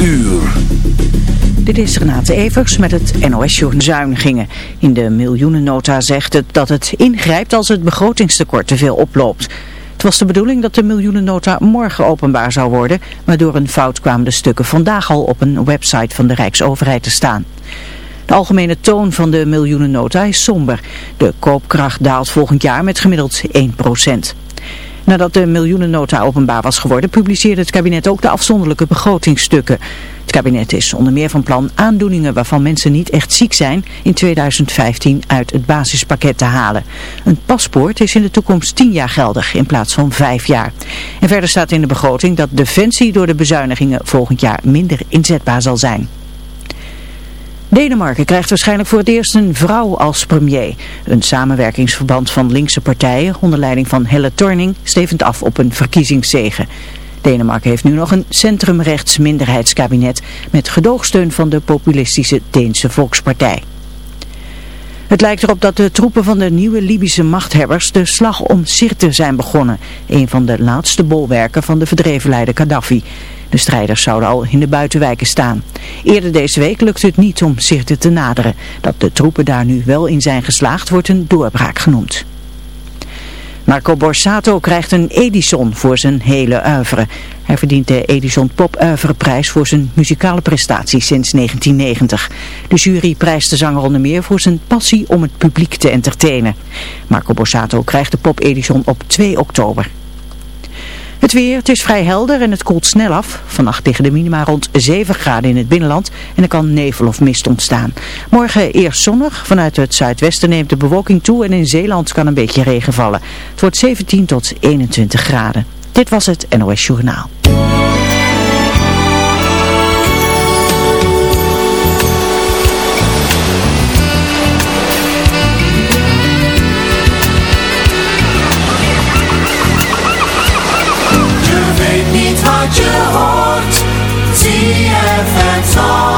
uur. Dit is Renate Evers met het NOS Zuinigingen. In de miljoenennota zegt het dat het ingrijpt als het begrotingstekort te veel oploopt. Het was de bedoeling dat de miljoenennota morgen openbaar zou worden, maar door een fout kwamen de stukken vandaag al op een website van de Rijksoverheid te staan. De algemene toon van de miljoenennota is somber. De koopkracht daalt volgend jaar met gemiddeld 1 Nadat de miljoenennota openbaar was geworden, publiceerde het kabinet ook de afzonderlijke begrotingstukken. Het kabinet is onder meer van plan aandoeningen waarvan mensen niet echt ziek zijn in 2015 uit het basispakket te halen. Een paspoort is in de toekomst 10 jaar geldig in plaats van 5 jaar. En verder staat in de begroting dat defensie door de bezuinigingen volgend jaar minder inzetbaar zal zijn. Denemarken krijgt waarschijnlijk voor het eerst een vrouw als premier. Een samenwerkingsverband van linkse partijen onder leiding van Helle Thorning stevend af op een verkiezingszege. Denemarken heeft nu nog een centrumrechts minderheidskabinet met gedoogsteun van de populistische Deense Volkspartij. Het lijkt erop dat de troepen van de nieuwe Libische machthebbers de slag om Sirte zijn begonnen, een van de laatste bolwerken van de verdreven leider Gaddafi. De strijders zouden al in de buitenwijken staan. Eerder deze week lukte het niet om Sirte te naderen. Dat de troepen daar nu wel in zijn geslaagd wordt een doorbraak genoemd. Marco Borsato krijgt een Edison voor zijn hele oeuvre. Hij verdient de Edison Pop prijs voor zijn muzikale prestaties sinds 1990. De jury prijst de zanger onder meer voor zijn passie om het publiek te entertainen. Marco Borsato krijgt de Pop Edison op 2 oktober. Het weer, het is vrij helder en het koelt snel af. Vannacht liggen de minima rond 7 graden in het binnenland en er kan nevel of mist ontstaan. Morgen eerst zonnig, vanuit het zuidwesten neemt de bewolking toe en in Zeeland kan een beetje regen vallen. Het wordt 17 tot 21 graden. Dit was het NOS Journaal. Don't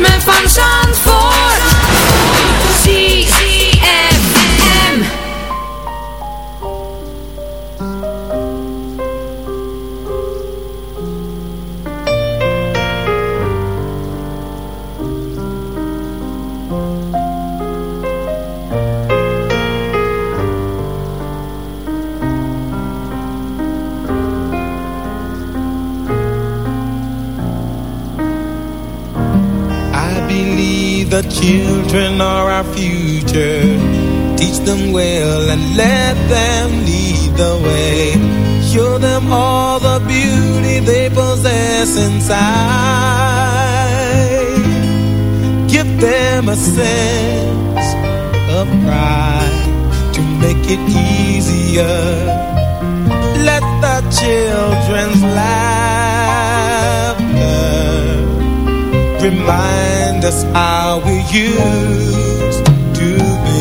me van inside. Give them a sense of pride to make it easier. Let the children's laughter remind us how we used to be.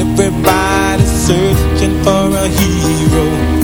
Everybody searching for a hero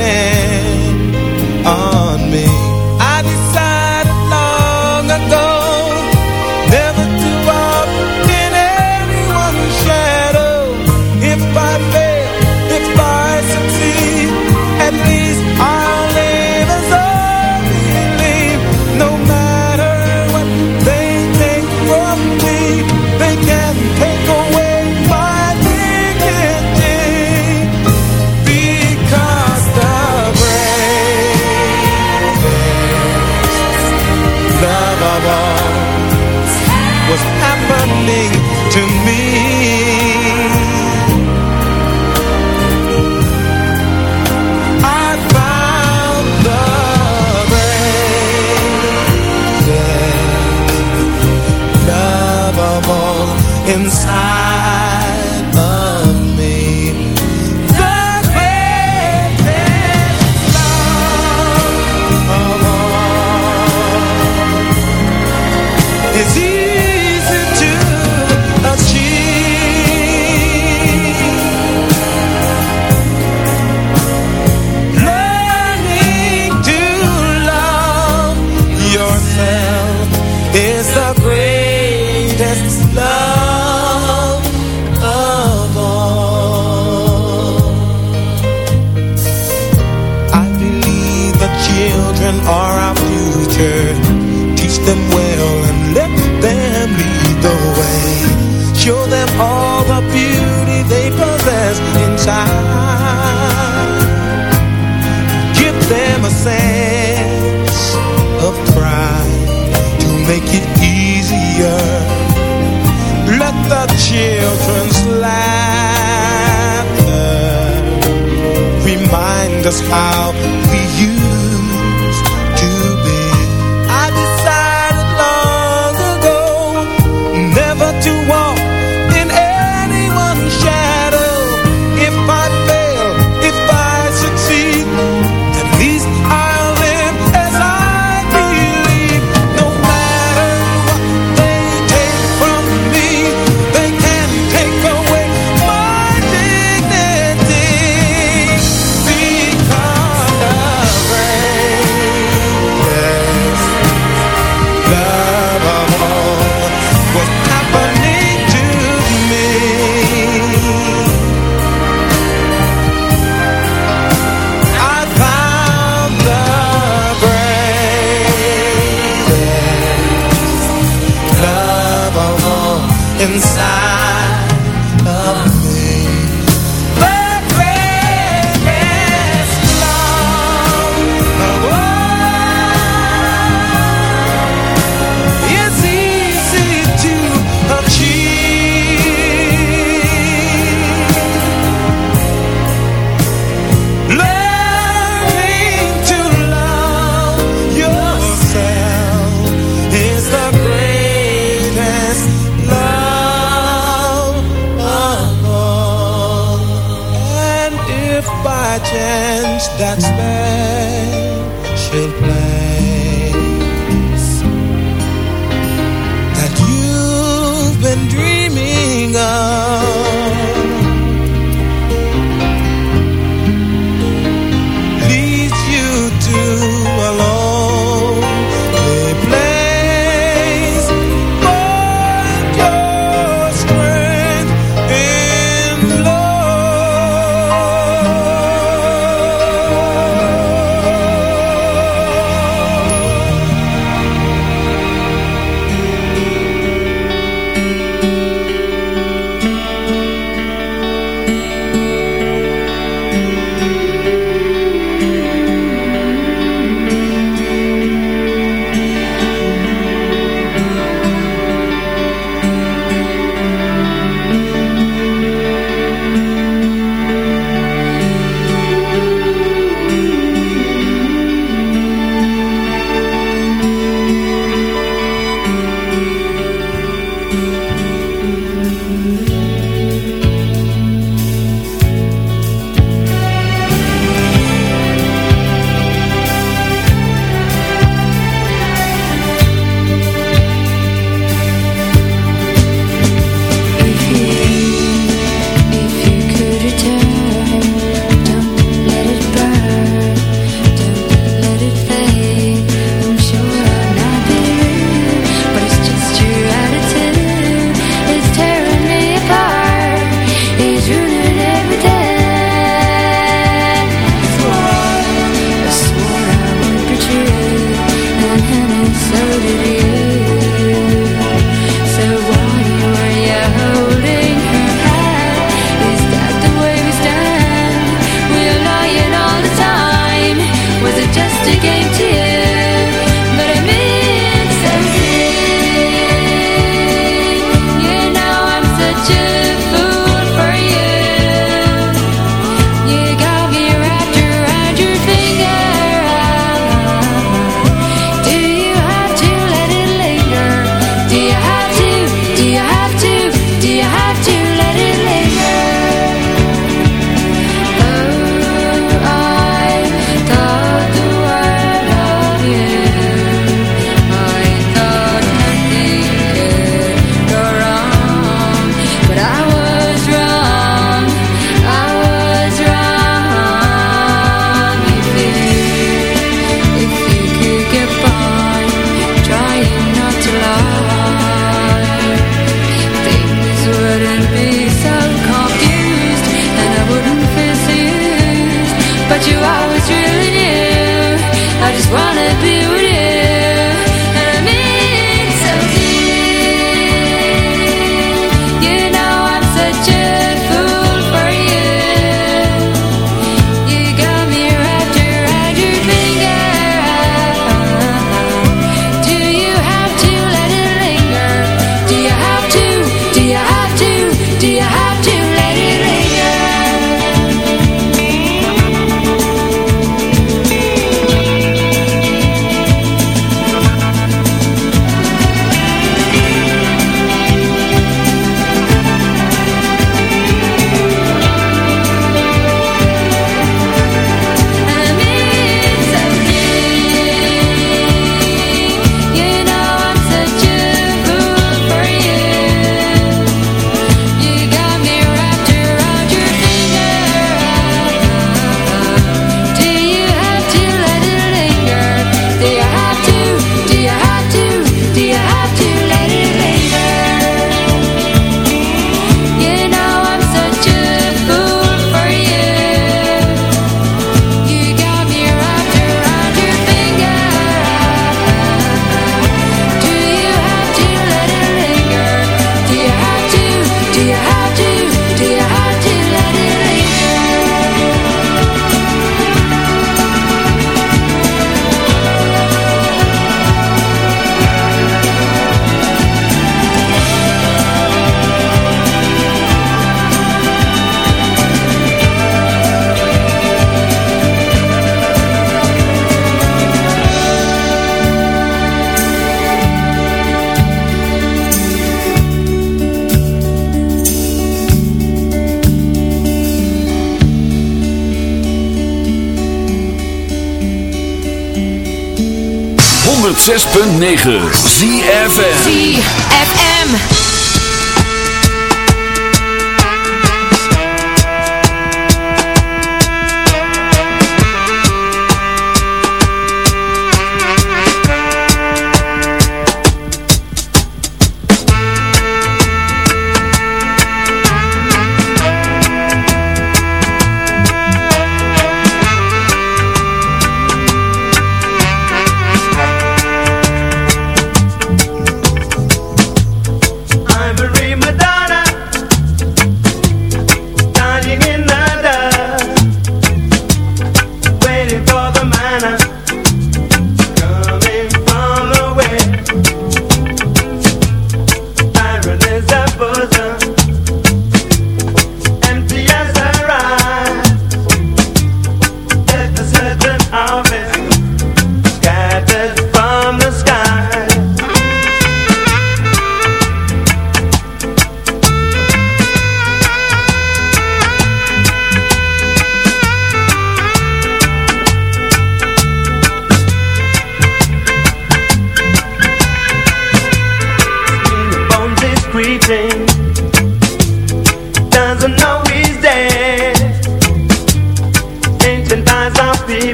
106.9 ZFM ZFM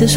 and cast his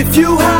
If you have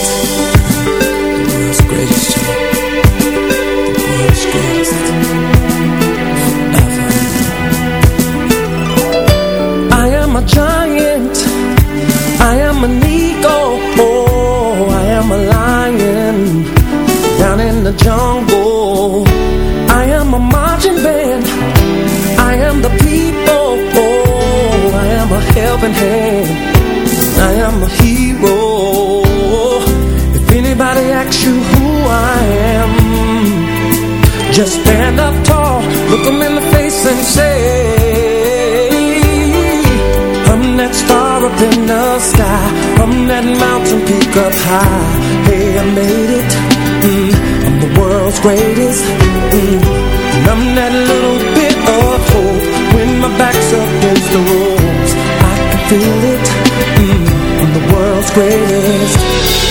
people oh, I am a helping hand I am a hero. If anybody asks you who I am Just stand up tall Look them in the face and say I'm that star up in the sky From that mountain peak up high Hey, I made it. Mm, I'm the world's greatest. Mm, I'm that little back's up against the ropes I can feel it mm, I'm the world's greatest.